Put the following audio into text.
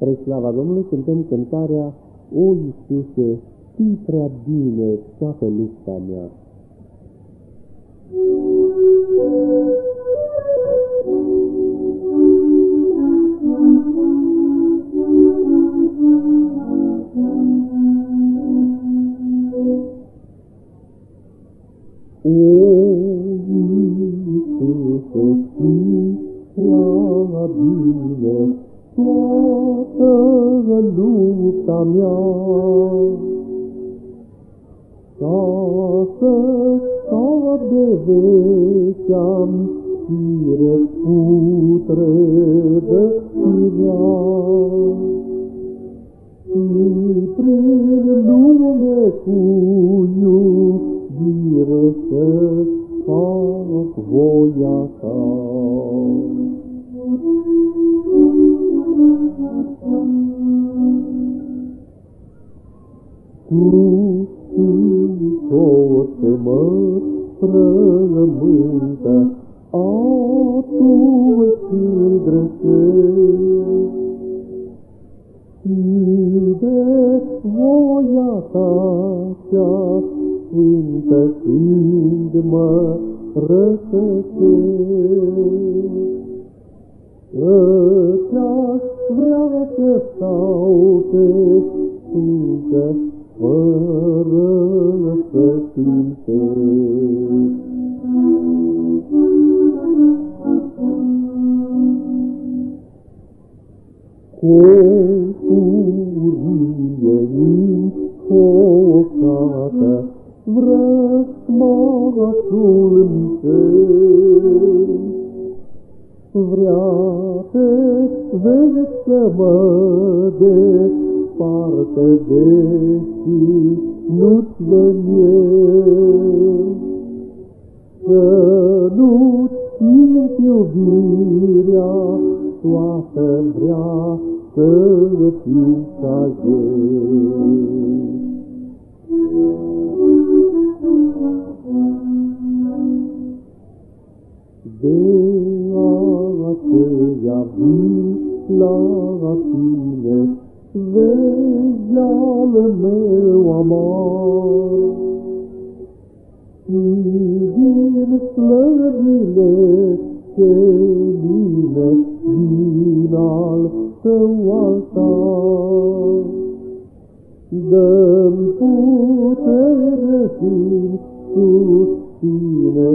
Spre slava Domnului cântăm cântarea O Iisuse, știi prea bine toată lupta mea. O Iisuse, știi prea bine toată lupta mea. Ca să scap de vechea-mi fire putredă firea. Tu tot ce mă frământă, atunci îl grăsesc. Și de voia ta cea sfântă când mă răsăsesc. Îți-aș vrea să stau pe stâncă Cu furie infocată, vrăsmatul-mi Vrea pe vezi să mă departe de și nu-ți Să toată vrea să fiu ca De aceea vin la tine, vezi al meu amor. Și din slăbile ce mine din al tău altar, Dă-mi putere și susține